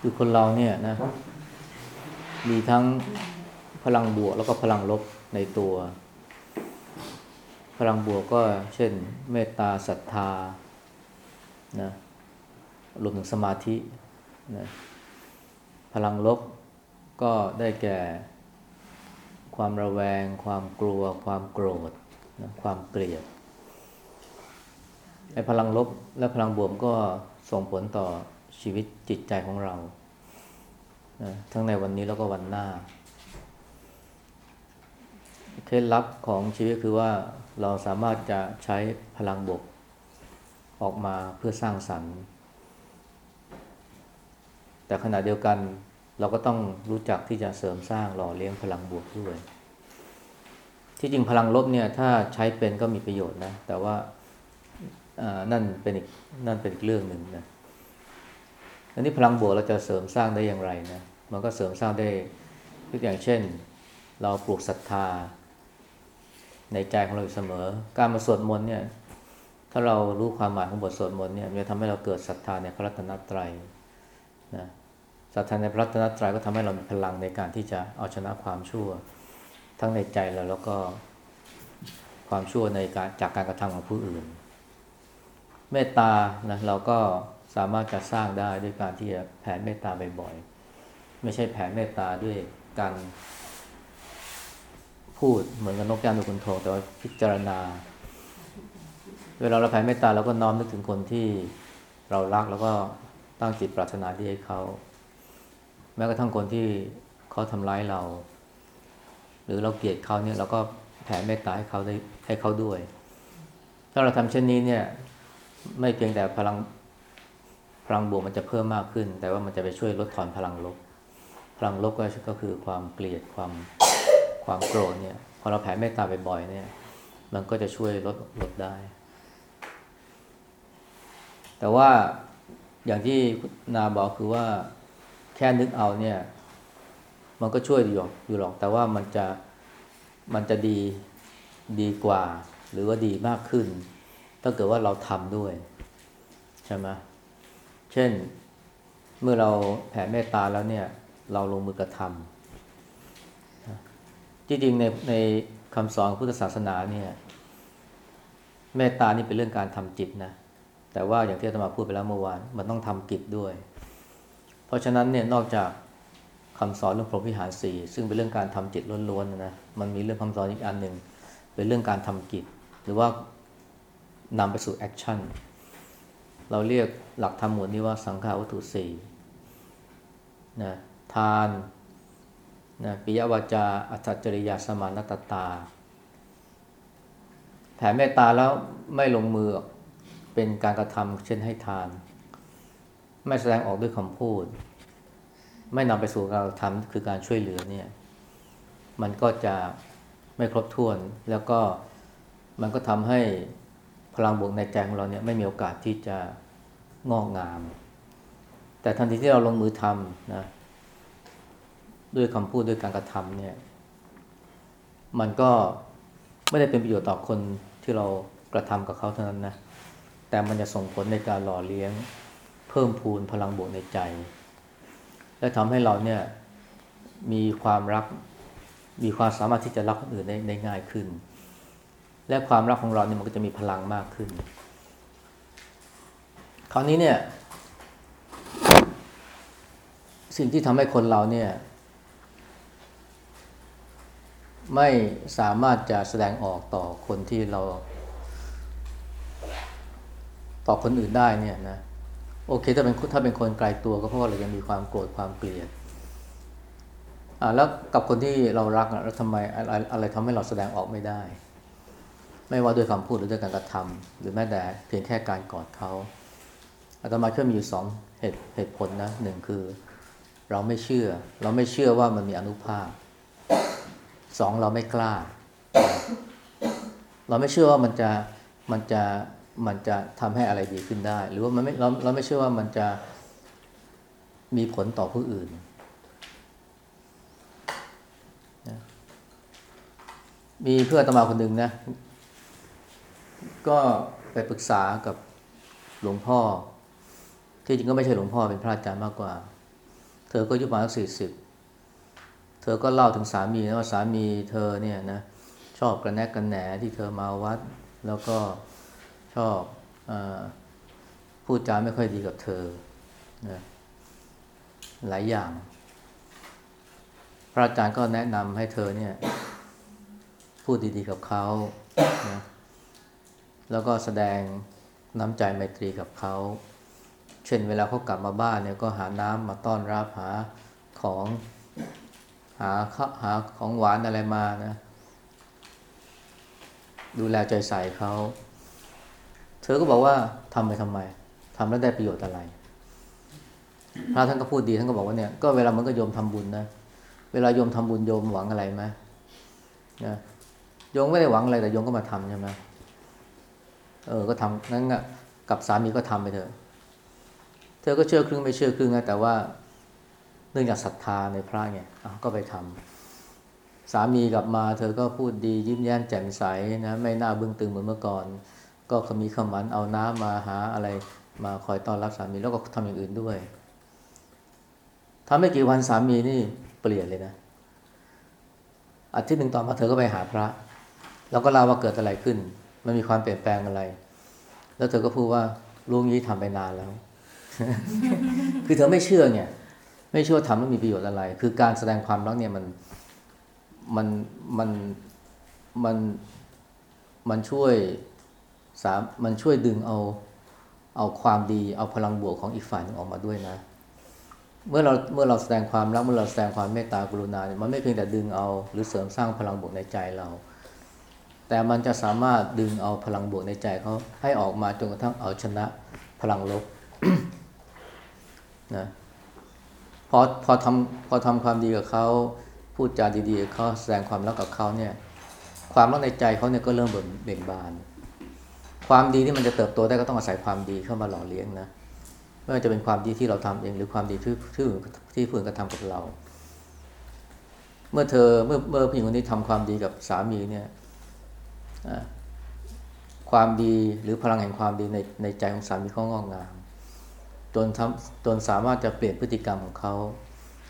คือคนเราเนี่ยนะ มีทั้งพลังบวกแล้วก็พลังลบในตัว พลังบวกก็เช่น เมตตาศรัทธานะรวมถึงสมาธินะพลังลบก็ได้แก่ ความระแวง ความกลัว ความโกรธนะความเกลียดไอ้พลังลบและพลังบวกก็ส่งผลต่อชีวิตจิตใจของเรา นะทั้งในวันนี้แล้วก็วันหน้า เคล็ดลับของชีวิตคือว่าเราสามารถจะใช้พลังบวกออกมาเพื่อสร้างสรรค์ แต่ขณะเดียวกันเราก็ต้องรู้จักที่จะเสริมสร้างหล่อเลี้ยงพลังบวกด้วย ที่จริงพลังลบเนี่ยถ้าใช้เป็นก็มีประโยชน์นะ แต่ว่านั่นเป็นอีกนั่นเป็นอีกเรื่องหนึ่งนะ อันนี้พลังบวกเราจะเสริมสร้างได้อย่างไรนะ มันก็เสริมสร้างได้ยกอย่างเช่น เราปลูกศรัทธา ในใจของเราอยู่เสมอ การมาสวดมนต์เนี่ย ถ้าเรารู้ความหมายของบทสวดมนต์เนี่ย มันจะทำให้เราเกิดศรัทธาในพระรัตนตรัยนะศรัทธาในพระรัตนตรัยก็ทำให้เรามีพลังในการที่จะเอาชนะความชั่ว ทั้งในใจเราแล้วก็ความชั่วในการจากการกระทำของผู้อื่น เมตตานะเราก็ สามารถจะสร้างได้ด้วยการที่จะแผ่เมตตาบ่อยๆ ไม่ใช่แผ่เมตตาด้วยการพูดเหมือนกับนกแก้วนูคุณโทแต่ว่าพิจารณา เวลาเราแผ่เมตตาเราก็น้อมนึกถึงคนที่เรารักแล้วก็ตั้งจิตปรารถนาดีให้เขา แม้กระทั่งคนที่เขาทำร้ายเรา หรือเราเกลียดเขาเนี่ยเราก็แผ่เมตตาให้เขาได้ให้เขาด้วย ถ้าเราทำเช่นนี้เนี่ย ไม่เพียงแต่พลัง พลังบวกมันจะเพิ่มมากขึ้น แต่ว่ามันจะไปช่วยลดทอนพลังลบ พลังลบก็ก็คือความเกลียดความความโกรธเนี่ยพอเราแผ่เมตตาบ่อยๆเนี่ย มันก็จะช่วยลดลดได้ แต่ว่าอย่างที่นาบอกคือว่าแค่นึกเอาเนี่ย มันก็ช่วยอยู่อยู่หรอก แต่ว่ามันจะมันจะดีดีกว่า หรือว่าดีมากขึ้น ถ้าเกิดว่าเราทำด้วย ใช่ไหมเเช่น เมื่อเราแผ่เมตตาแล้วเนี่ย เราลงมือกระทำจริงๆในในคำสอนพุทธศาสนาเนี่ยเมตตานี่เป็นเรื่องการทำจิตนะแต่ว่าอย่างที่อาตมาพูดไปแล้วเมื่อวานมันต้องทำกิจด้วย เพราะฉะนั้นเนี่ยนอกจากคำสอนเรื่องพรหมวิหารสี่ซึ่งเป็นเรื่องการทำจิตล้วนๆนะมันมีเรื่องคำสอนอีกอันหนึ่งเป็นเรื่องการทำกิจ หรือว่านำไปสู่แอคชั่น เราเรียกหลักธรรมหมวดนี้ว่าสังขาวัตถุสี่นะทานนะปิยวาจา อัจจริยาสมานตตา แผ่เมตตาแล้วไม่ลงมือเป็นการกระทำเช่นให้ทาน ไม่แสดงออกด้วยคำพูด ไม่นำไปสู่การทำคือการช่วยเหลือเนี่ย มันก็จะไม่ครบถ้วนแล้วก็มันก็ทำให้ พลังบวกในใจของเราเนี่ยไม่มีโอกาสที่จะงอกงาม แต่ทันทีที่เราลงมือทำนะด้วยคำพูดด้วยการกระทำเนี่ย มันก็ไม่ได้เป็นประโยชน์ต่อคนที่เรากระทำกับเขาเท่านั้นนะ แต่มันจะส่งผลในการหล่อเลี้ยง เพิ่มพูนพลังบวกในใจ และทำให้เราเนี่ยมีความรัก มีความสามารถที่จะรักคนอื่นได้ได้ง่ายขึ้น และความรักของเราเนี่ยมันก็จะมีพลังมากขึ้น คราวนี้เนี่ย สิ่งที่ทำให้คนเราเนี่ย ไม่สามารถจะแสดงออกต่อคนที่เรา ต่อคนอื่นได้เนี่ยนะโอเคถ้าเป็นถ้าเป็นคนไกลตัวก็เพราะว่าเรายังมีความโกรธความเกลียดอ่าแล้วกับคนที่เรารักแล้วทำไมอะไรอะไรทำให้เราแสดงออกไม่ได้ ไม่ว่าด้วยคำพูดหรือด้วยการกระทำหรือแม้แต่เพียงแค่การกอดเขาอาตมาเชื่อมีอยู่สองเหตุเหตุผลนะหนึ่งคือ เราไม่เชื่อ เราไม่เชื่อว่ามันมีอนุภาพสองเราไม่กล้า เราไม่เชื่อว่ามันจะมันจะมันจะทำให้อะไรดีขึ้นได้ หรือว่ามันไม่เราเราไม่เชื่อว่ามันจะมีผลต่อผู้อื่นมีเพื่อนตมาคนหนึ่งนะ ก็ไปปรึกษากับหลวงพ่อ ที่จริงก็ไม่ใช่หลวงพ่อเป็นพระอาจารย์มากกว่า เธอก็อายุประมาณสี่สิบเธอก็เล่าถึงสามีนะว่าสามีเธอเนี่ยนะชอบกระแนกกระแหนที่เธอมาวัด แล้วก็ชอบอพูดจาไม่ค่อยดีกับเธอนะหลายอย่าง พระอาจารย์ก็แนะนำให้เธอเนี่ย พูดดีๆกับเขานะ แล้วก็แสดงน้ำใจไมตรีกับเขา เช่นเวลาเขากลับมาบ้านเนี่ยก็หาน้ำมาต้อนรับหาของหาข้าวหาของหวานอะไรมานะ ดูแลใจใส่เขา เธอก็บอกว่าทำไปทำไมทำแล้วได้ประโยชน์อะไร พระท่านก็พูดดีท่านก็บอกว่าเนี่ยก็เวลามันก็โยมทำบุญนะ เวลาโยมทำบุญโยมหวังอะไรไหมนะโยมไม่ได้หวังอะไรแต่โยมก็มาทำใช่ไหม เออก็ทำงั้นอะกับสามีก็ทำไปเถอะเธอก็เชื่อครึ่งไม่เชื่อครึ่งนะแต่ว่าเนื่องจากศรัทธาในพระไงอะก็ไปทำสามีกลับมา เธอก็พูดดียิ้มแย้มแจ่มใสนะไม่น่าบึ้งตึงเหมือนเมื่อก่อน ก็ขมีขมันเอาน้ำมาหาอะไรมาคอยต้อนรับสามีแล้วก็ทำอย่างอื่นด้วยทำไม่กี่วันสามีนี่เปลี่ยนเลยนะอาทิตย์หนึ่งต่อมาเธอก็ไปหาพระ แล้วก็เล่าว่าเกิดอะไรขึ้น มันมีความเปลี่ยนแปลงอะไร แล้วเธอก็พูดว่าลุงนี้ทำไปนานแล้ว คือเธอไม่เชื่อเนี่ย ไม่เชื่อว่าทำแล้วมีประโยชน์อะไร คือการแสดงความรักเนี่ยมันมันมันมันมันช่วยสามมันช่วยดึงเอาเอาความดีเอาพลังบวกของอีกฝ่ายนึงออกมาด้วยนะ เมื่อเราเมื่อเราแสดงความรักเมื่อเราแสดงความเมตตากรุณาเนี่ยมันไม่เพียงแต่ดึงเอา หรือเสริมสร้างพลังบวกในใจเรา แต่มันจะสามารถดึงเอาพลังบวกในใจเขาให้ออกมาจนกระทั่งเอาชนะพลังลบนะพอพอทำพอทำความดีกับเขาพูดจาดีๆกับเขาแสดงความรักกับเขาเนี่ย ความรักในใจเขาเนี่ยก็เริ่มเบ่งเบ่งบาน ความดีที่มันจะเติบโตได้ก็ต้องอาศัยความดีเข้ามาหล่อเลี้ยงนะไม่ว่าจะเป็นความดีที่เราทำเองหรือความดีที่ที่ที่ผู้อื่นกระทำกับเรา เมื่อเธอเมื่อเมื่อผู้หญิงคนนี้ทำความดีกับสามีเนี่ย ความดีหรือพลังแห่งความดีในในใจของสามีเขางอกงามจนทำจนสามารถจะเปลี่ยนพฤติกรรมของเขา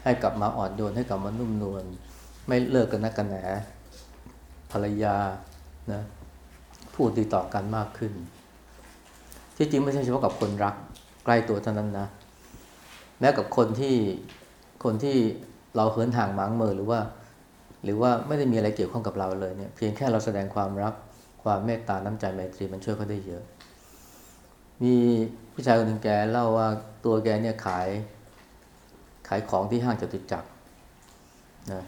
ให้กลับมาอ่อนโยนให้กลับมานุ่มนวลไม่เลิกกันนักกันแหนภรรยานะพูดดีต่อกันมากขึ้น ที่จริงไม่ใช่เฉพาะกับคนรักใกล้ตัวเท่านั้นนะ แม้กับคนที่คนที่เราเหินห่างหมางเมอหรือว่า หรือว่าไม่ได้มีอะไรเกี่ยวข้องกับเราเลยเนี่ยเพียงแค่เราแสดงความรัก ความเมตตาน้ำใจไมตรีมันช่วยเขาได้เยอะ มีผู้ชายคนหนึ่งแกเล่าว่าตัวแกเนี่ยขาย ขายของที่ห้างจตุจักรนะ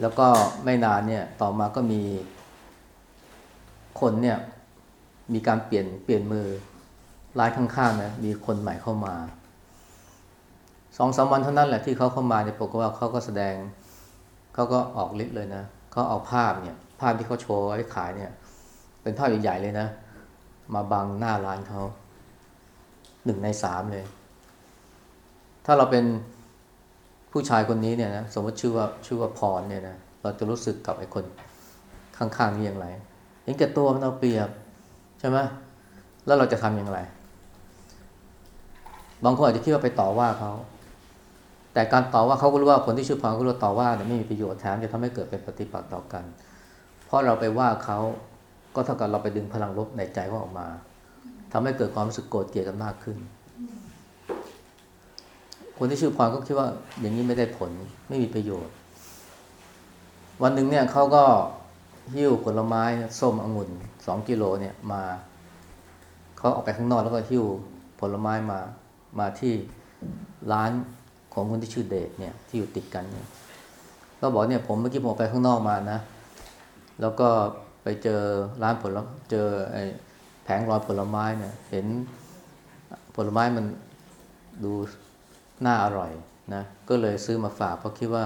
แล้วก็ไม่นานเนี่ยต่อมาก็มีคนเนี่ยมีการเปลี่ยนเปลี่ยนมือร้ายข้างๆนะมีคนใหม่เข้ามาสองสามวันเท่านั้นแหละที่เขาเข้ามาเนี่ยปรากฏว่าเขาก็แสดงเขาก็ออกฤทธิ์เลยนะเขาเอาภาพเนี่ย ภาพที่เขาโชว์ไว้ขายเนี่ย เป็นภาพใหญ่ๆเลยนะ มาบังหน้าร้านเขาหนึ่งในสามเลย ถ้าเราเป็นผู้ชายคนนี้เนี่ยนะสมมติชื่อว่าชื่อว่าพรเนี่ยนะเราจะรู้สึกกับไอ้คนข้างๆนี้อย่างไรเห็นแก่ตัวมันเอาเปรียบใช่ไหมแล้วเราจะทำอย่างไร บางคนอาจจะคิดว่าไปต่อว่าเขาแต่การต่อว่าเขาก็รู้ว่าคนที่ชื่อพรก็รู้ต่อว่าเนี่ยไม่มีประโยชน์แถมจะทำให้เกิดเป็นปฏิปักษ์ต่อกัน เพราะเราไปว่าเขาก็เท่ากับเราไปดึงพลังลบในใจเขาออกมาทำให้เกิดความรู้สึกโกรธเกลียดกันมากขึ้น คนที่ชื่อพรก็คิดว่าอย่างนี้ไม่ได้ผลไม่มีประโยชน์ วันหนึ่งเนี่ยเขาก็หิ้วผลไม้ส้มองุ่นสองกิโลเนี่ยมาเขาออกไปข้างนอกแล้วก็หิ้วผลไม้มามาที่ร้านของคนที่ชื่อเดชเนี่ยที่อยู่ติดกันเนี่ยก็บอกเนี่ยผมเมื่อกี้ผมออกไปข้างนอกมานะ แล้วก็ไปเจอร้านผลเจอไอ้แผงลอยผลไม้เนี่ย เห็นผลไม้มันดูน่าอร่อยนะก็เลยซื้อมาฝากเพราะคิดว่า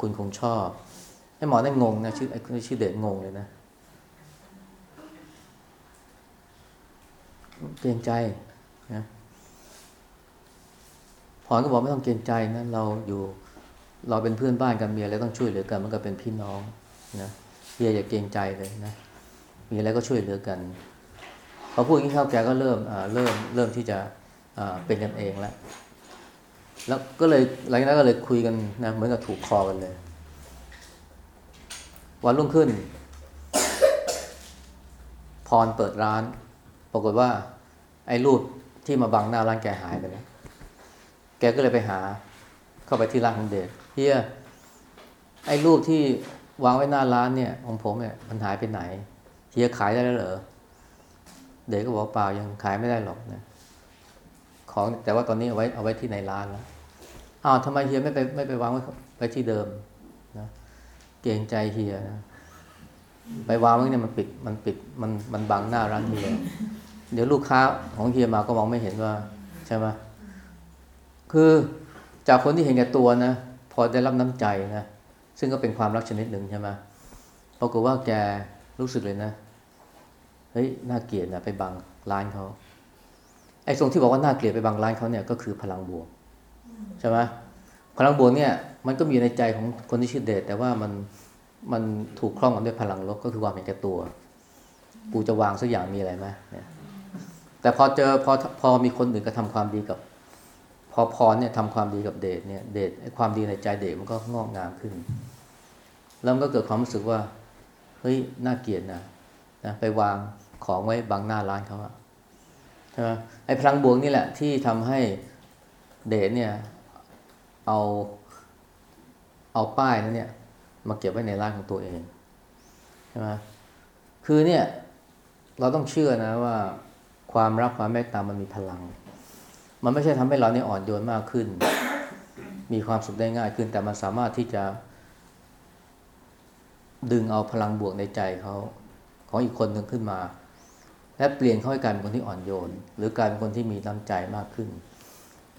คุณคงชอบไอ้หมอนั่นงงนะชื่อไอ้ชื่อเดชงงเลยนะเกรงใจนะพรก็บอกไม่ต้องเกรงใจนะเราอยู่เราเป็นเพื่อนบ้านกันมีอะไรต้องช่วยเหลือกันมันก็เป็นพี่น้องนะ เฮียอย่าเกรงใจเลยนะ มีอะไรก็ช่วยเหลือกันพอพูดอย่างนี้เข้าแกก็เริ่มเริ่มเริ่มที่จะเป็นกันเองแล้วแล้วก็เลยหลังจากนั้นก็เลยคุยกันนะเหมือนกับถูกคอกันเลย วันรุ่งขึ้น พรเปิดร้าน ปรากฏว่า ไอ้รูปที่มาบังหน้าร้านแกหายไปแล้วแกก็เลยไปหา เข้าไปที่ร้านของเดชเฮียไอ้รูปที่ วางไว้หน้าร้านเนี่ยของผมเนี่ยมันหายไปไหนเฮียขายได้แล้วเหรอเดชก็บอกเปล่ายังขายไม่ได้หรอกนะของแต่ว่าตอนนี้เอาไว้เอาไว้ที่ในร้านแล้วอ้าวทำไมเฮียไม่ไปไม่ไปวางไว้ไว้ที่เดิมนะเกรงใจเฮียนะไปวางไว้เนี่ยมันปิดมันปิดมันมันบังหน้าร้านเฮียเดี๋ยวลูกค้าของเฮียมาก็มองไม่เห็นว่าใช่ไหมคือจากคนที่เห็นแก่ตัวนะพอได้รับน้ำใจนะ ซึ่งก็เป็นความรักชนิดหนึ่งใช่ไหมปรากฏว่าแกรู้สึกเลยนะเฮ้ยน่าเกลียดนะไปบังร้านเขาไอ้ตรงที่บอกว่าน่าเกลียดไปบังร้านเขาเนี่ยก็คือพลังบวกใช่ไหมพลังบวกเนี่ย มันก็มีในใจของคนที่ชื่อเดชแต่ว่ามันมันถูกคล่องกันด้วยพลังลบก็คือความเห็นแก่ตัว กูจะวางสักอย่างมีอะไรไหมเนี่ยแต่พอเจอพอพอมีคนอื่นกระทำความดีกับ พอพรเนี่ยทำความดีกับเดชเนี่ยเดชความดีในใจเดชมันก็งอกงามขึ้น แล้วมันก็เกิดความรู้สึกว่าเฮ้ยน่าเกลียดนะนะไปวางของไว้บังหน้าร้านเขาอะใช่ไหมไอ้พลังบวกนี่แหละที่ทำให้เดชเนี่ยเอาเอาป้ายนั้นเนี่ย มาเก็บไว้ในร้านของตัวเองใช่ไหมคือเนี่ยเราต้องเชื่อนะว่าความรักความเมตตามันมีพลัง มันไม่ใช่ทำให้เราเนี่ยอ่อนโยนมากขึ้น มีความสุขได้ง่ายขึ้น แต่มันสามารถที่จะ ดึงเอาพลังบวกในใจเขาของอีกคนหนึ่งขึ้นมา และเปลี่ยนเขาให้กลายเป็นคนที่อ่อนโยน หรือกลายเป็นคนที่มีน้ำใจมากขึ้น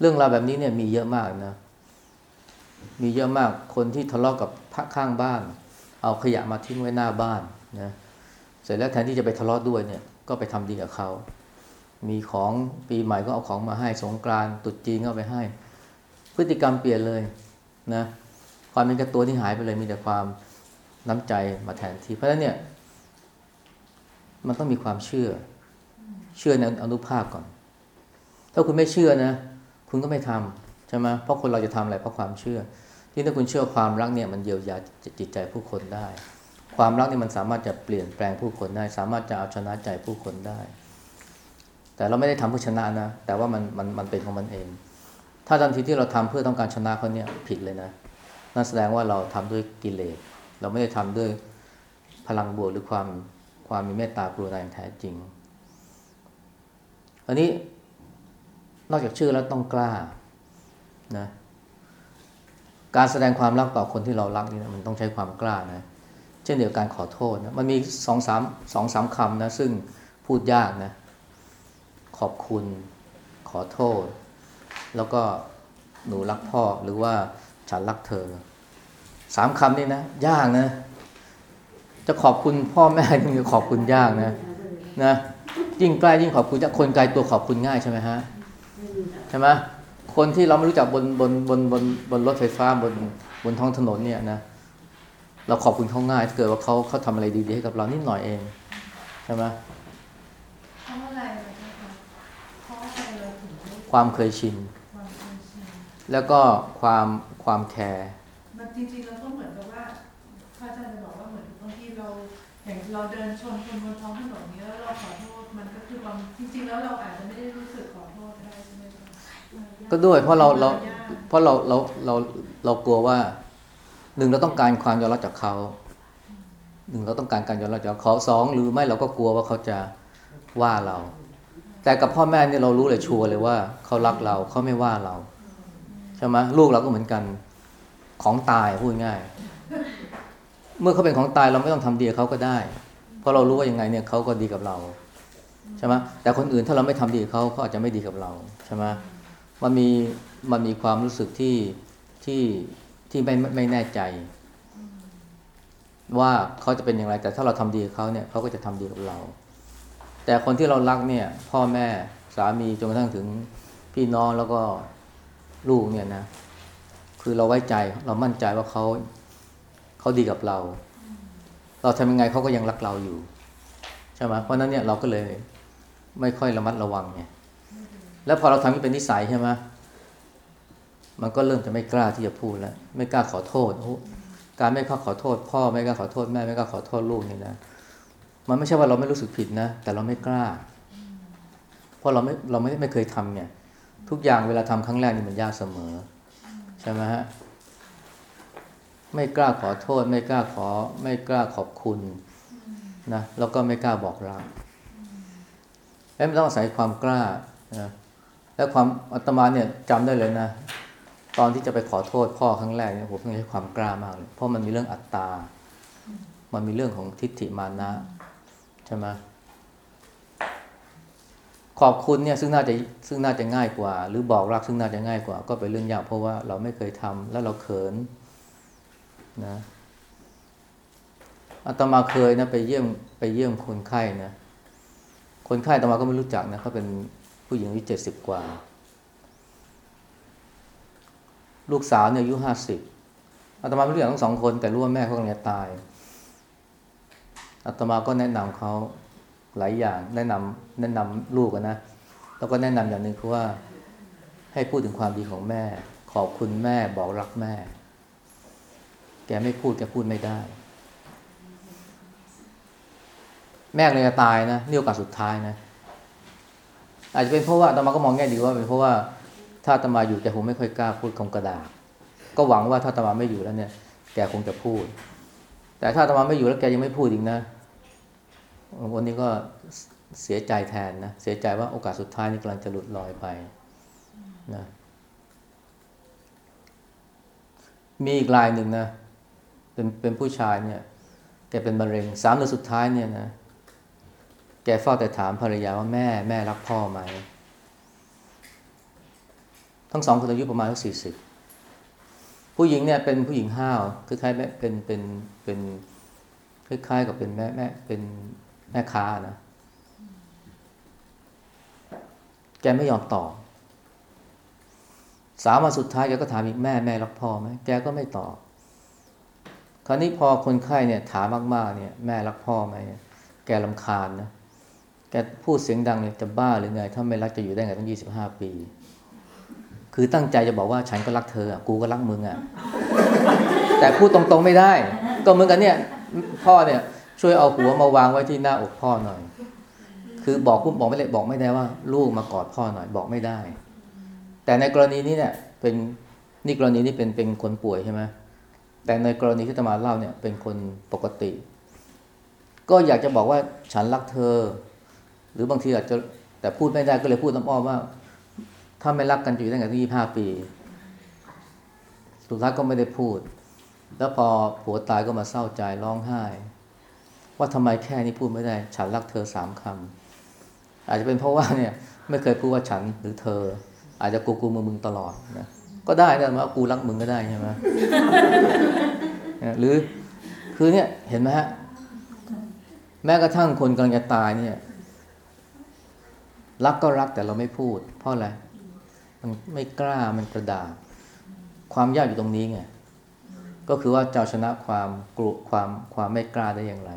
เรื่องราวแบบนี้เนี่ยมีเยอะมากนะ มีเยอะมากคนที่ทะเลาะกับพระข้างบ้าน เอาขยะมาทิ้งไว้หน้าบ้านนะเสร็จแล้วแทนที่จะไปทะเลาะด้วยเนี่ย ก็ไปทำดีกับเขา มีของปีใหม่ก็เอาของมาให้สงกรานต์ตรุษจีนก็ไปให้ พฤติกรรมเปลี่ยนเลยนะความเป็นกระตัวที่หายไปเลยมีแต่ความน้ำใจมาแทนที่เพราะฉะนั้นเนี่ยมันต้องมีความเชื่อ เชื่อในอนุภาพก่อน ถ้าคุณไม่เชื่อนะ คุณก็ไม่ทำใช่ไหมเพราะคนเราจะทำอะไรเพราะความเชื่อ ที่ถ้าคุณเชื่อความรักเนี่ยมันเยียวยาจิตใจผู้คนได้ ความรักเนี่ยมันสามารถจะเปลี่ยนแปลงผู้คนได้ สามารถจะเอาชนะใจผู้คนได้ แต่เราไม่ได้ทำเพื่อชนะนะ แต่ว่ามันมันมันเป็นของมันเอง ถ้าทันทีที่เราทำเพื่อต้องการชนะเขาเนี่ยผิดเลยนะ นั่นแสดงว่าเราทำด้วยกิเลส เราไม่ได้ทำด้วยพลังบวกหรือความความมีเมตตากรุณาอย่างแท้จริง อันนี้นอกจากชื่อแล้วต้องกล้านะการแสดงความรักต่อคนที่เรารักนี่นะมันต้องใช้ความกล้านะ เช่นเดียวกันขอโทษนะมันมีสองสามสองสามคำนะซึ่งพูดยากนะ ขอบคุณ ขอโทษ แล้วก็หนูรักพ่อหรือว่าฉันรักเธอสามคำนี่นะ ยากนะ จะขอบคุณพ่อแม่ยิ่งขอบคุณยากนะนะ ยิ่งใกล้ยิ่งขอบคุณจะคนไกลตัวขอบคุณง่ายใช่ไหมฮะใช่ไหมคนที่เราไม่รู้จักบนบนบนบนบนรถไฟฟ้าบนบนท้องถนนเนี่ยนะเราขอบคุณเขาง่ายถ้าเกิดว่าเขาเขาทำอะไรดีๆให้กับเรานิดหน่อยเองใช่ไหม เพราะอะไรนะคะเพราะอะไรเราถึงได้ ความเคยชินความเคยชิน แล้วก็ความความแคร์มันจริงๆเราก็เหมือนกับว่าพระอาจารย์จะบอกว่าเหมือนบางทีเราอย่างเราเดินชนคนบนท้องถนนนี้แล้วเราขอโทษมันก็คือความจริงๆแล้วเราอาจจะไม่ได้รู้สึกขอโทษได้ใช่ไหมคะก็ด้วยเพราะเราเรายากเพราะเราเราเราเรากลัวว่าหนึ่งเราต้องการความยอมรับจากเขาหนึ่งเราต้องการการยอมรับจากเขาสองหรือไม่เราก็กลัวว่าเขาจะว่าเรา แต่กับพ่อแม่เนี่ยเรารู้เลยชัวร์เลยว่าเขารักเราเขาไม่ว่าเราใช่ไหมลูกเราก็เหมือนกันของตายพูดง่าย เมื่อเขาเป็นของตายเราไม่ต้องทำดีกับเขาก็ได้ เพราะเรารู้ว่ายังไงเนี่ยเขาก็ดีกับเราใช่ไหมแต่คนอื่นถ้าเราไม่ทำดีกับเขาเขาอาจจะไม่ดีกับเราใช่ไหมมันมีมันมีความรู้สึกที่ที่ที่ไม่ไม่ไม่แน่ใจ ว่าเขาจะเป็นอย่างไร แต่ถ้าเราทำดีกับเขาเนี่ยเขาก็จะทำดีกับเรา แต่คนที่เรารักเนี่ย พ่อแม่สามีจนกระทั่งถึงพี่น้องแล้วก็ลูกเนี่ยนะ คือเราไว้ใจเรามั่นใจว่าเขาเขาดีกับเรา เราทำยังไงเขาก็ยังรักเราอยู่ใช่ไหมเพราะนั้นเนี่ยเราก็เลยไม่ค่อยระมัดระวังไงแล้วพอเราทำให้เป็นนิสัยใช่ไหมมันก็เริ่มจะไม่กล้าที่จะพูดแล้ว ไม่กล้าขอโทษการไม่กล้าขอโทษ พ่อไม่กล้าขอโทษแม่ไม่กล้าขอโทษลูกนี่นะ มันไม่ใช่ว่าเราไม่รู้สึกผิดนะ แต่เราไม่กล้า เพราะเราไม่เราไม่ไม่เคยทำเนี่ย ทุกอย่างเวลาทำครั้งแรกนี่มันยากเสมอ ใช่ไหมฮะไม่กล้าขอโทษ ไม่กล้าขอ ไม่กล้าขอบคุณนะแล้วก็ไม่กล้าบอกรักแล้วมันต้องอาศัยความกล้านะและความอาตมาเนี่ยจำได้เลยนะตอนที่จะไปขอโทษพ่อครั้งแรกเนี่ยผมต้องใช้ความกล้ามากเลยเพราะมันมีเรื่องอัตตา มันมีเรื่องของทิฏฐิมานะ ใช่ไหมขอบคุณเนี่ยซึ่งน่าจะซึ่งน่าจะง่ายกว่า หรือบอกรักซึ่งน่าจะง่ายกว่า ก็เป็นเรื่องยากเพราะว่าเราไม่เคยทำแล้วเราเขินนะอาตมาเคยนะไปเยี่ยมไปเยี่ยมคนไข้นะคนไข้อาตมาก็ไม่รู้จักนะเขาเป็นผู้หญิงอายุเจ็ดสิบกว่า ลูกสาวเนี่ยอายุห้าสิบอาตมาไม่รู้จักทั้งสองคน แต่รู้ว่าแม่เขากำลังจะตาย อาตมาก็แนะนำเขาหลายอย่าง แนะนำแนะนำลูกนะ แล้วก็แนะนำอย่างหนึ่งคือว่าให้พูดถึงความดีของแม่ ขอบคุณแม่บอกรักแม่ แกไม่พูดแกพูดไม่ได้ แม่เลยจะตายนะนี่โอกาสสุดท้ายนะ อาจจะเป็นเพราะว่าอาตมาก็มองแง่ดีว่าเป็นเพราะว่าถ้าอาตมาอยู่แกคงไม่ค่อยกล้าพูดคำกระดาษก็หวังว่าถ้าอาตมาไม่อยู่แล้วเนี่ย แกคงจะพูด แต่ถ้าอาตมาไม่อยู่แล้วแกยังไม่พูดอีกนะ วันนี้ก็เสียใจแทนนะ เสียใจว่าโอกาสสุดท้ายนี่กำลังจะหลุดลอยไปนะมีอีกรายหนึ่งนะ เป็นเป็นผู้ชายเนี่ย แกเป็นมะเร็งสามเดือนสุดท้ายเนี่ยนะ แกเฝ้าแต่ถามภรรยาว่าแม่แม่รักพ่อไหม ทั้งสองคนอายุประมาณสักสี่สิบผู้หญิงเนี่ยเป็นผู้หญิงห้าวคล้ายๆแม่เป็นเป็นเป็นคล้ายๆกับเป็นแม่แม่เป็น แม่ค้านะ แกไม่ยอมตอบสามวันสุดท้ายแกก็ถามอีกแม่แม่รักพ่อไหมแกก็ไม่ตอบ คราวนี้พอคนไข้เนี่ย ถามมากๆเนี่ย แม่รักพ่อไหมแกลำคาญนะแกพูดเสียงดังเนี่ยจะบ้าหรือไง ถ้าไม่รักจะอยู่ได้ไงตั้งยี่สิบห้าปี คือตั้งใจจะบอกว่าฉันก็รักเธออะกูก็รักมึงอะแต่พูดตรงๆไม่ได้ ก็เหมือนกันเนี่ย พ่อเนี่ย ช่วยเอาหัวมาวางไว้ที่หน้าอกพ่อหน่อย คือบอกพูดบอกไม่ได้บอกไม่ได้ว่า ลูกมากอดพ่อหน่อยบอกไม่ได้ แต่ในกรณีนี้เนี่ยเป็นนี่กรณีนี้เป็นเป็นคนป่วยใช่ไหมแต่ในกรณีที่ตมาเล่าเนี่ยเป็นคนปกติ ก็อยากจะบอกว่าฉันรักเธอ หรือบางทีอาจจะแต่พูดไม่ได้ก็เลยพูดน้ำอ้อมว่า ถ้าไม่รักกันอยู่ได้ไงตั้งยี่ห้าปี สุดท้ายก็ไม่ได้พูด แล้วพอผัวตายก็มาเศร้าใจร้องไห้ ว่าทำไมแค่นี้พูดไม่ได้ ฉันรักเธอสามคำอาจจะเป็นเพราะว่าเนี่ยไม่เคยพูดว่าฉันหรือเธอ อาจจะกูกูมึงมึงตลอดนะก็ได้นะว่ากูรักมึงก็ได้ใช่ไหมหรือคือเนี่ยเห็นไหมฮะแม้กระทั่งคนกำลังจะตายเนี่ย รักก็รักแต่เราไม่พูด เพราะอะไรมันไม่กล้ามันกระดาษความยากอยู่ตรงนี้ไงก็คือว่าจะเอาชนะความกลัวความความไม่กล้าได้อย่างไร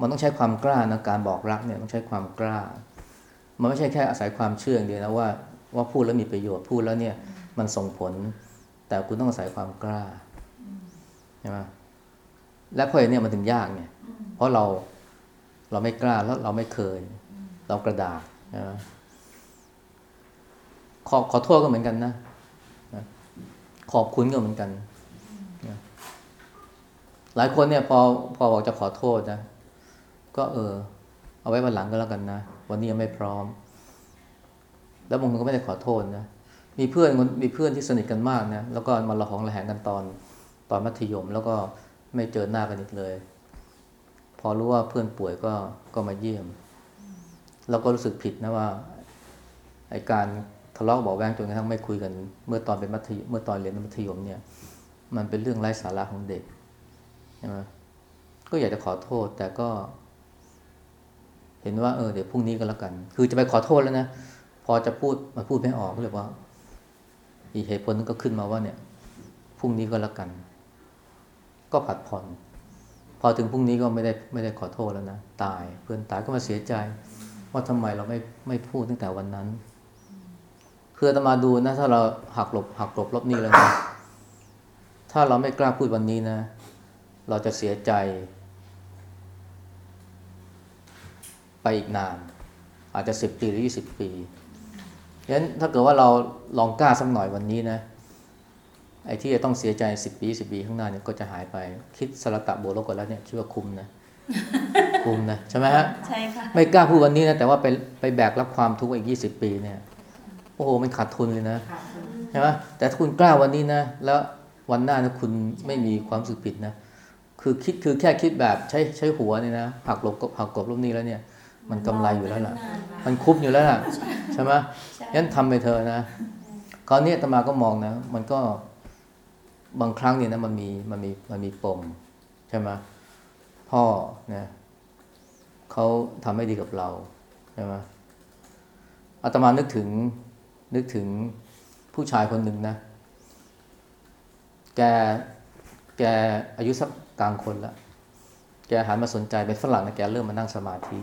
มันต้องใช้ความกล้านะการบอกรักเนี่ยต้องใช้ความกล้า มันไม่ใช่แค่อาศัยความเชื่ออย่างเดียวนะว่าว่าพูดแล้วมีประโยชน์พูดแล้วเนี่ยมันส่งผล แต่คุณต้องอาศัยความกล้าใช่ไหมและเพราะอย่างนี้มันถึงยากเนี่ย เพราะเราเราไม่กล้าแล้วเราไม่เคย เรากระดาษนะขอขอโทษก็เหมือนกันนะขอบคุณก็เหมือนกัน หลายคนเนี่ยพอพอบอกจะขอโทษนะ ก็เออ เอาไว้วันหลังก็แล้วกันนะ วันนี้ยังไม่พร้อม แล้วบางคนก็ไม่ได้ขอโทษนะ มีเพื่อนมีเพื่อนที่สนิทกันมากนะ แล้วก็มาละหองระแหงกันตอนตอนมัธยม แล้วก็ไม่เจอหน้ากันอีกเลย พอรู้ว่าเพื่อนป่วยก็ก็มาเยี่ยม เราก็รู้สึกผิดนะว่าไอการทะเลาะเบาะแวงจนกระทั่งไม่คุยกัน เมื่อตอนเป็นมัธยมเมื่อตอนเรียนมัธยมเนี่ย มันเป็นเรื่องไร้สาระของเด็กใช่ไหมก็อยากจะขอโทษแต่ก็ เห็นว่าเออเดี๋ยวพรุ่งนี้ก็แล้วกัน คือจะไปขอโทษแล้วนะ พอจะพูดมาพูดไม่ออกก็เลยว่า อีเหตุผลนึงก็ขึ้นมาว่าเนี่ยพรุ่งนี้ก็แล้วกัน ก็ผัดผ่อนพอถึงพรุ่งนี้ก็ไม่ได้ไม่ได้ขอโทษแล้วนะตายเพื่อนตายก็มาเสียใจ ว่าทำไมเราไม่ไม่พูดตั้งแต่วันนั้นคืออาตมาดูนะถ้าเราหักหลบหักหลบลบหนี้แล้วนะถ้าเราไม่กล้าพูดวันนี้นะ เราจะเสียใจ ไปอีกนาน อาจจะสิบปีหรือยี่สิบปีฉะนั้นถ้าเกิดว่าเราลองกล้าสักหน่อยวันนี้นะไอ้ที่จะต้องเสียใจสิบปีสิบปีข้างหน้าเนี่ยก็จะหายไป คิดสลัตะโบโลกกันแล้วเนี่ยคิดว่าคุ้มนะคุ้มนะใช่ไหมฮะใช่ค่ะไม่กล้าพูดวันนี้นะแต่ว่าไปไปแบกรับความทุกข์อีกยี่สิบปีเนี่ย โอ้โหมันขาดทุนเลยนะค่ะใช่ไหมแต่ถ้าคุณกล้าวันนี้นะ แล้ววันหน้านะคุณไม่มีความรู้สึกผิดนะ คือคิดคือแค่คิดแบบใช้ใช้หัวเนี่ยนะหักหลบกบหักกบลบหนี้แล้วเนี่ย มันกำไรอยู่แล้วล่ะ มันคุ้มอยู่แล้วล่ะใช่ไหมงั้นทำไปเถอะนะคราวนี้ตมาก็มองนะ มันก็บางครั้งเนี่ยนะมันมีมันมีมันมีปมใช่ไหมพ่อนะเขาทำไม่ดีกับเราใช่ไหมอาตมานึกถึงนึกถึงผู้ชายคนหนึ่งนะ แกแกอายุสักกลางคนแล้ว แกหันมาสนใจเป็นฝรั่งนะแกเริ่มมานั่งสมาธิ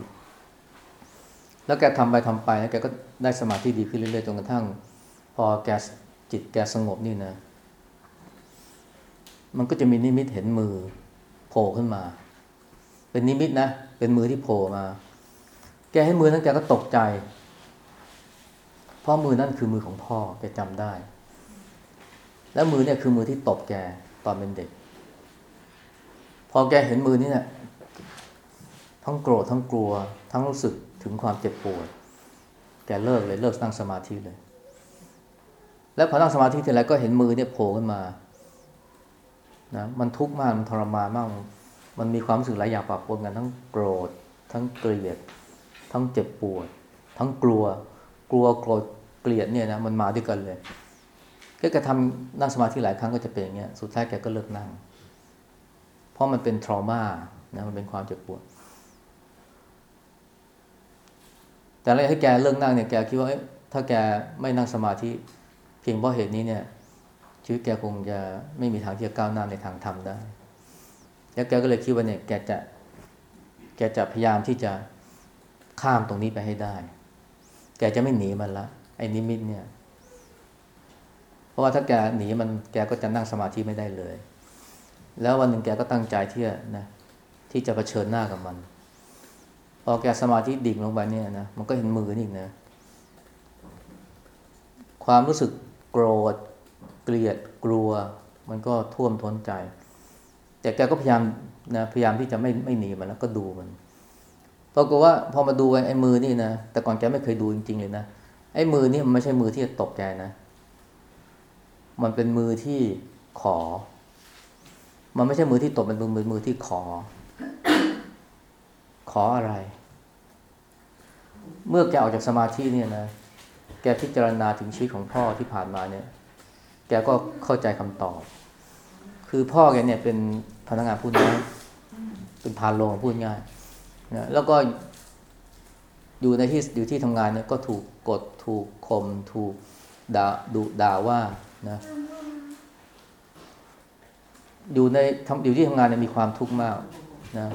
แล้วแกทำไปทำไปนะแกก็ได้สมาธิดีขึ้นเรื่อยๆจนกระทั่ง พอแกจิตแกสงบนี่นะ มันก็จะมีนิมิตเห็นมือโผล่ขึ้นมา เป็นนิมิตนะ เป็นมือที่โผล่มา แกให้มือนั้นแกก็ตกใจ เพราะมือนั่นคือมือของพ่อแกจำได้ แล้วมือเนี่ยคือมือที่ตบแกตอนเป็นเด็ก พอแกเห็นมือนี่เนี่ยทั้งโกรธทั้งกลัว ทั้งรู้สึก ถึงความเจ็บปวด แกเลิกเลยเลิกนั่งสมาธิเลย แล้วพอนั่งสมาธิทีไรก็เห็นมือเนี่ยโผล่ขึ้นมานะมันทุกข์มากมันทรมานมาก มันมีความรู้สึกหลายอย่างปะปนกันทั้งโกรธ ทั้งเกลียด ทั้งเจ็บปวด ทั้งกลัว กลัวโกรธเกลียดเนี่ยนะมันมาด้วยกันเลยแกก็ทำนั่งสมาธิหลายครั้งก็จะเป็นอย่างเงี้ย สุดท้ายแกก็เลิกนั่ง เพราะมันเป็นทรมานะมันเป็นความเจ็บปวด แต่อะไรให้แกเลิกนั่งเนี่ยแกคิดว่าถ้าแกไม่นั่งสมาธิเพียงเพราะเหตุนี้เนี่ยชีวิตแกคงจะไม่มีทางที่จะก้าวหน้าในทางธรรมได้ แล้วแกก็เลยคิดว่าเนี่ยแกจะแกจะพยายามที่จะข้ามตรงนี้ไปให้ได้ แกจะไม่หนีมันละไอ้นิมิตเนี่ย เพราะว่าถ้าแกหนีมันแกก็จะนั่งสมาธิไม่ได้เลย แล้ววันหนึ่งแกก็ตั้งใจที่จะนะที่จะเผชิญหน้ากับมัน พอแกสมาธิดิ่งลงไปเนี่ยนะมันก็เห็นมือนี่อีกนะ ความรู้สึกโกรธ เกลียดกลัว มันก็ท่วมท้นใจ แต่แกก็พยายามนะพยายามที่จะไม่ไม่หนีมันแล้วก็ดูมันปรากฏว่าพอมาดูไอ้มือนี่นะแต่ก่อนแกไม่เคยดูจริง ๆ เลยนะไอ้มือนี่มันไม่ใช่มือที่จะตบแกนะ มันเป็นมือที่ขอ มันไม่ใช่มือที่ตบมันเป็นมือมือที่ขอ ขออะไร เมื่อแกออกจากสมาธิเนี่ยนะ แกพิจารณาถึงชีวิตของพ่อที่ผ่านมาเนี่ย แกก็เข้าใจคำตอบ คือพ่อแกเนี่ยเป็นพนักงานพูดง่ายเป็นพานโรงพูดง่ายนะแล้วก็อยู่ในที่อยู่ที่ทำงานเนี่ยก็ถูกกดถูกข่มถูกด่าดุด่าว่านะอยู่ในทำอยู่ที่ทำงานเนี่ยมีความทุกข์มากนะ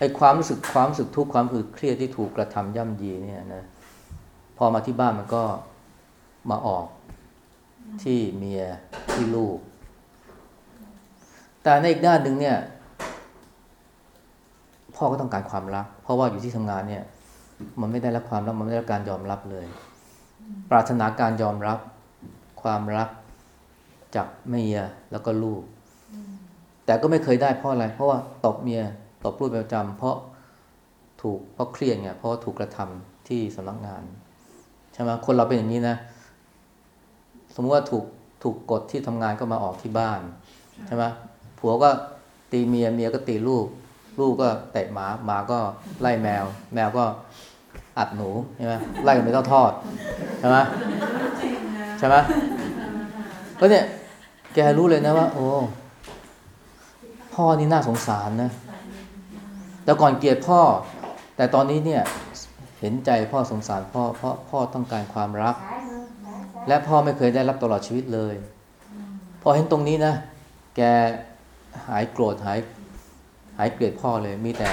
ไอ้ความรู้สึกความรู้สึกทุกข์ความรู้สึกเครียดที่ถูกกระทำย่ำยีเนี่ยนะพอมาที่บ้านมันก็มาออกที่เมียที่ลูก แต่ในอีกด้านหนึ่งเนี่ย พ่อก็ต้องการความรัก เพราะว่าอยู่ที่ทำงานเนี่ย มันไม่ได้รับความรักมันไม่ได้รับการยอมรับเลย ปรารถนาการยอมรับความรักจากเมียแล้วก็ลูก แต่ก็ไม่เคยได้เพราะอะไร เพราะว่าตบเมีย ตบลูปประจำเพราะถูกเพราะเครียดไงเพราะถูกกระทำที่สำนักงานใช่ไหมคนเราเป็นอย่างนี้นะ สมมติว่าถูกถูกกดที่ทำงานก็มาออกที่บ้านใช่ไหมผัวก็ตีเมียเมียก็ตีลูก ลูกก็เตะหมาหมาก็ไล่แมว แมวก็อัดหนูใช่ไหมไล่กันไปทอดใช่ไหมใช่ไหมก็เนี่ยแกรู้เลยนะว่า โอ้พ่อนี่น่าสงสารนะ แต่ก่อนเกลียดพ่อ แต่ตอนนี้เนี่ยเห็นใจพ่อสงสารพ่อเพราะพ่อต้องการความรัก และพ่อไม่เคยได้รับตลอดชีวิตเลย พอเห็นตรงนี้นะ แกหายโกรธหายหายเกลียดพ่อเลยมีแต่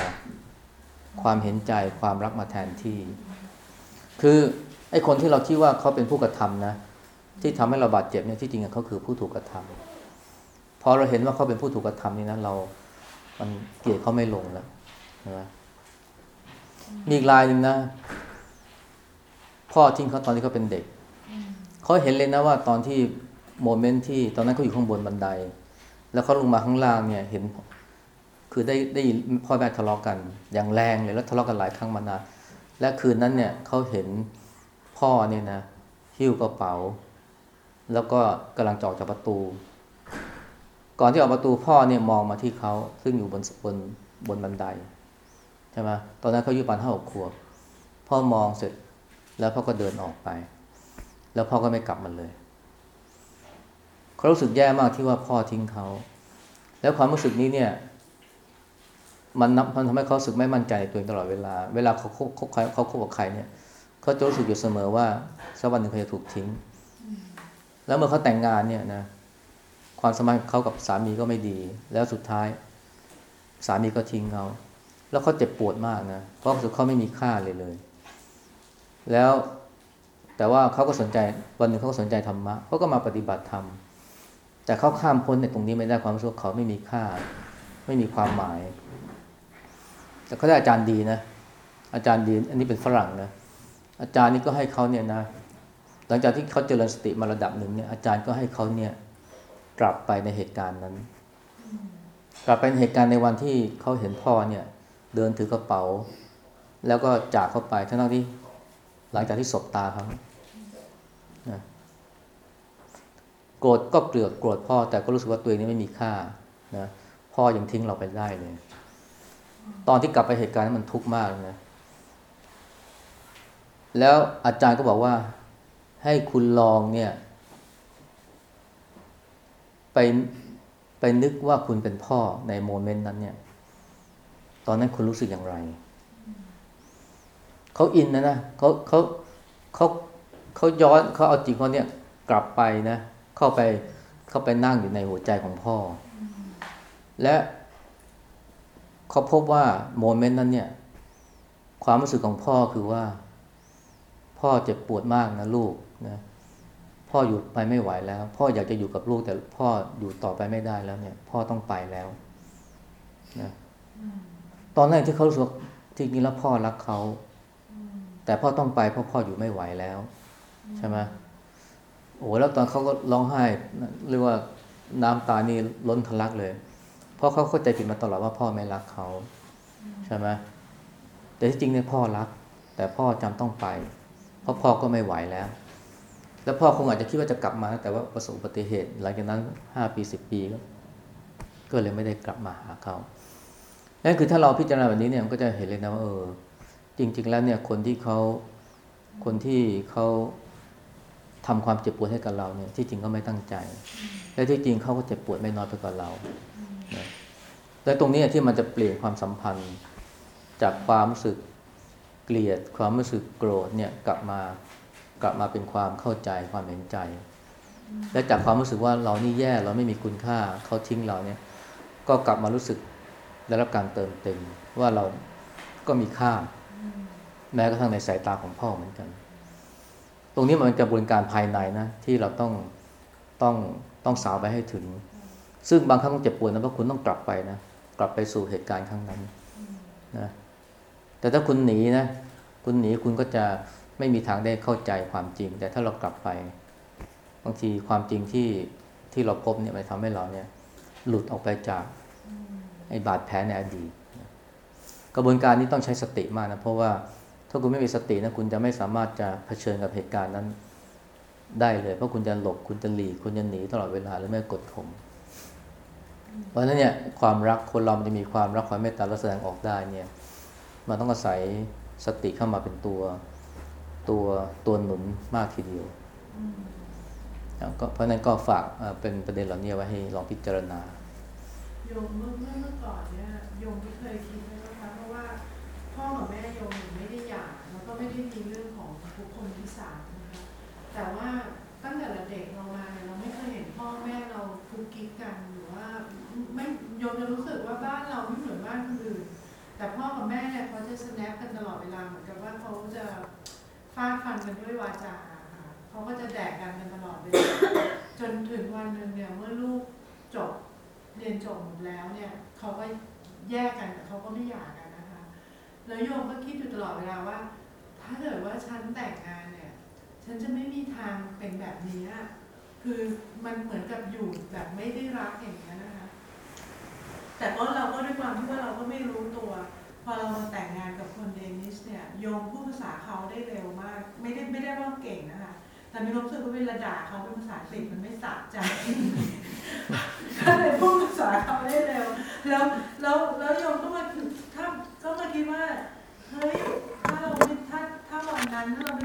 ความเห็นใจความรักมาแทนที่ คือไอ้คนที่เราคิดว่าเขาเป็นผู้กระทำนะ ที่ทำให้เราบาดเจ็บเนี่ยที่จริงเขาคือผู้ถูกกระทำพอเราเห็นว่าเขาเป็นผู้ถูกกระทำนี่นะเรา มันเกลียดเขาไม่ลงแล้ว ไหมมีอีกรายหนึ่งนะ พ่อทิ้งเขาตอนที่เขาเป็นเด็ก เขาเห็นเลยนะว่าตอนที่โมเมนต์ที่ตอนนั้นเขาอยู่ข้างบนบันได แล้วเขาลงมาข้างล่างเนี่ยเห็น คือได้ได้ยินพ่อแม่ทะเลาะกัน อย่างแรงเลยแล้วทะเลาะกันหลายครั้งมานานและคืนนั้นเนี่ยเขาเห็นพ่อเนี่ยนะหิ้วกระเป๋า แล้วก็กำลังจอกจากประตู ก่อนที่ออกประตูพ่อเนี่ยมองมาที่เขาซึ่งอยู่บนบนบนบันได ช่ไหมตอนนั้นเขาอายุประมาณห้าหกขวบ พ่อมองเสร็จแล้วพ่อก็เดินออกไป แล้วพ่อก็ไม่กลับมาเลยเขารู้สึกแย่มากที่ว่าพ่อทิ้งเขา แล้วความรู้สึกนี้เนี่ย มันนับมันทำให้เขาสึกไม่มั่นใจในตัวเองตลอดเวลา เวลาเขาคบใครเขาคบกับใครเนี่ยเขาจะรู้สึกอยู่เสมอว่าสักวันหนึ่งเขาจะถูกทิ้ง แล้วเมื่อเขาแต่งงานเนี่ยนะ ความสัมพันเขากับสามีก็ไม่ดี แล้วสุดท้าย สามีก็ทิ้งเขา แล้วเขาเจ็บปวดมากนะเพราะสึกเขาไม่มีค่าเลยเลย แล้วแต่ว่าเขาก็สนใจวันหนึ่งเขาก็สนใจธรรมะเขาก็มาปฏิบัติธรรมแต่เขาข้ามพ้นในตรงนี้ไม่ได้ความรู้สึกเขาไม่มีค่า ไม่มีความหมาย แต่เขาได้อาจารย์ดีนะ อาจารย์ดี อันนี้เป็นฝรั่งนะอาจารย์นี่ก็ให้เขาเนี่ยนะหลังจากที่เขาเจริญสติมาระดับหนึ่งเนี่ยอาจารย์ก็ให้เขาเนี่ยกลับไปในเหตุการณ์นั้น กลับไปในเหตุการณ์ในวันที่เขาเห็นพ่อเนี่ย เดินถือกระเป๋า แล้วก็จากเข้าไปทั้งที่หลังจากที่ศบตาเขาโกรธก็เกลือกโกรธพ่อ แต่ก็รู้สึกว่าตัวเองนี่ไม่มีค่านะพ่อยังทิ้งเราไปได้เลย ตอนที่กลับไปเหตุการณ์นั้นมันทุกข์มากเลยนะแล้วอาจารย์ก็บอกว่า ให้คุณลองเนี่ย ไปไปนึกว่าคุณเป็นพ่อในโมเมนต์นั้นเนี่ย ตอนนั้นคุณรู้สึกอย่างไร เขาอินนะนะเขาเขาเขาเขาย้อนเขาเอาจิตเขาเนี่ยกลับไปนะ เข้าไปเข้าไปนั่งอยู่ในหัวใจของพ่อ และเขาพบว่าโมเมนต์นั้นเนี่ย ความรู้สึกของพ่อคือว่า พ่อเจ็บปวดมากนะลูกนะพ่ออยู่ไปไม่ไหวแล้ว พ่ออยากจะอยู่กับลูกแต่พ่ออยู่ต่อไปไม่ได้แล้วเนี่ย พ่อต้องไปแล้วนะ ตอนแรกที่เขารู้สึกที่จริงแล้วพ่อรักเขา แต่พ่อต้องไปเพราะพ่ออยู่ไม่ไหวแล้ว ใช่ไหมโอ้แล้วตอนเขาก็ร้องไห้เรียกว่าน้ำตานี่ล้นทะลักเลย เพราะเขาเข้าใจผิดมาตลอดว่าพ่อไม่รักเขาใช่ไหมแต่ที่จริงเนี่ยพ่อรัก แต่พ่อจำต้องไป เพราะพ่อก็ไม่ไหวแล้ว แล้วพ่อคงอาจจะคิดว่าจะกลับมา แต่ว่าประสบอุบัติเหตุ หลังจากนั้นห้าปีสิบปีก็เลยไม่ได้กลับมาหาเขา นั่นคือถ้าเราพิจารณาแบบนี้เนี่ยมันก็จะเห็นเลยนะว่าเออ จริง ๆ แล้วเนี่ยคนที่เขาคนที่เขาทำความเจ็บปวดให้กับเราเนี่ยที่จริงก็ไม่ตั้งใจ และที่จริงเขาก็เจ็บปวดไม่น้อยไปกว่าเราและตรงนี้ที่มันจะเปลี่ยนความสัมพันธ์จากความรู้สึกเกลียด ความรู้สึกโกรธเนี่ยกลับมากลับมาเป็นความเข้าใจความเห็นใจ และจากความรู้สึกว่าเรานี่แย่เราไม่มีคุณค่าเขาทิ้งเราเนี่ย ก็กลับมารู้สึก ได้รับการเติมเต็มว่าเราก็มีค่า แม้กระทั่งในสายตาของพ่อเหมือนกัน ตรงนี้มันเป็นกระบวนการภายในนะที่เราต้องต้องต้องสาวไปให้ถึง ซึ่งบางครั้งต้องเจ็บปวดนะเพราะคุณต้องกลับไปนะกลับไปสู่เหตุการณ์ครั้งนั้นนะแต่ถ้าคุณหนีนะคุณหนีคุณก็จะไม่มีทางได้เข้าใจความจริง แต่ถ้าเรากลับไป บางทีความจริงที่ที่เราพบเนี่ยมันทำให้เราเนี่ย หลุดออกไปจาก ไอ้บาดแผลในอดีตกระบวนการนี้ต้องใช้สติมากนะ เพราะว่าถ้าคุณไม่มีสตินะคุณจะไม่สามารถจะเผชิญกับเหตุการณ์นั้นได้เลย เพราะคุณจะหลบคุณจะหลีกคุณจะหนีตลอดเวลาหรือไม่กดข่มเพราะฉะนั้นเนี่ยความรักคนเรามันจะมีความรักความเมตตาและแสดงออกได้เนี่ยมันต้องอาศัยสติเข้ามาเป็นตัวตัวตัวหนุนมากทีเดียวแล้วก็เพราะฉะนั้นก็ฝากเอ่อเป็นประเด็นเหล่านี้ไว้ให้ลองพิจารณา โยมเมื่อเมื่อเมื่อก่อนเนี่ยโยมไม่เคยคิดเลยนะคะเพราะว่าพ่อกับแม่โยมไม่ได้หย่าแล้วก็ไม่ได้มีเรื่องของบุคคลที่สามนะคะแต่ว่าตั้งแต่เราเด็กเรามาเนี่ยเราไม่เคยเห็นพ่อแม่เราคุกกิ๊กกันหรือว่าไม่โยมจะรู้สึกว่าบ้านเราไม่เหมือนบ้านคนอื่นแต่พ่อกับแม่เนี่ยเขาจะ snap กันตลอดเวลาเหมือนกับว่าเขาจะฟาดฟันกันด้วยวาจาเขาก็จะแดกกันกันตลอดเลยจนถึงวันหนึ่งเนี่ยเมื่อลูกจบ เรียนจบหมดแล้วเนี่ยเขาก็แยกกันแต่เขาก็ไม่หย่ากันนะคะ แล้วโยมก็คิดอยู่ตลอดเวลาว่า ถ้าเกิดว่าฉันแต่งงานเนี่ย ฉันจะไม่มีทางเป็นแบบนี้คือมันเหมือนกับอยู่แบบไม่ได้รักอย่างนี้ยนะคะ แต่ก็เราก็ด้วยความที่ว่าเราก็ไม่รู้ตัว พอเรามาแต่งงานกับคนเดนิสเนี่ยโยมพูดภาษาเขาได้เร็วมาก ไม่ได้ไม่ได้ว่าเก่งนะคะ แต่ไม่รู้สึกว่าเวลาด่าเขาเป็นภาษาสิ่งมันไม่สะใจก็เลยพูดภาษาเขาได้เร็ว แล้วแล้วแล้วโยมก็มาถ้าก็มาคิดว่าเฮ้ยถ้าเราไม่ถ้าถ้าวันนั้นเรา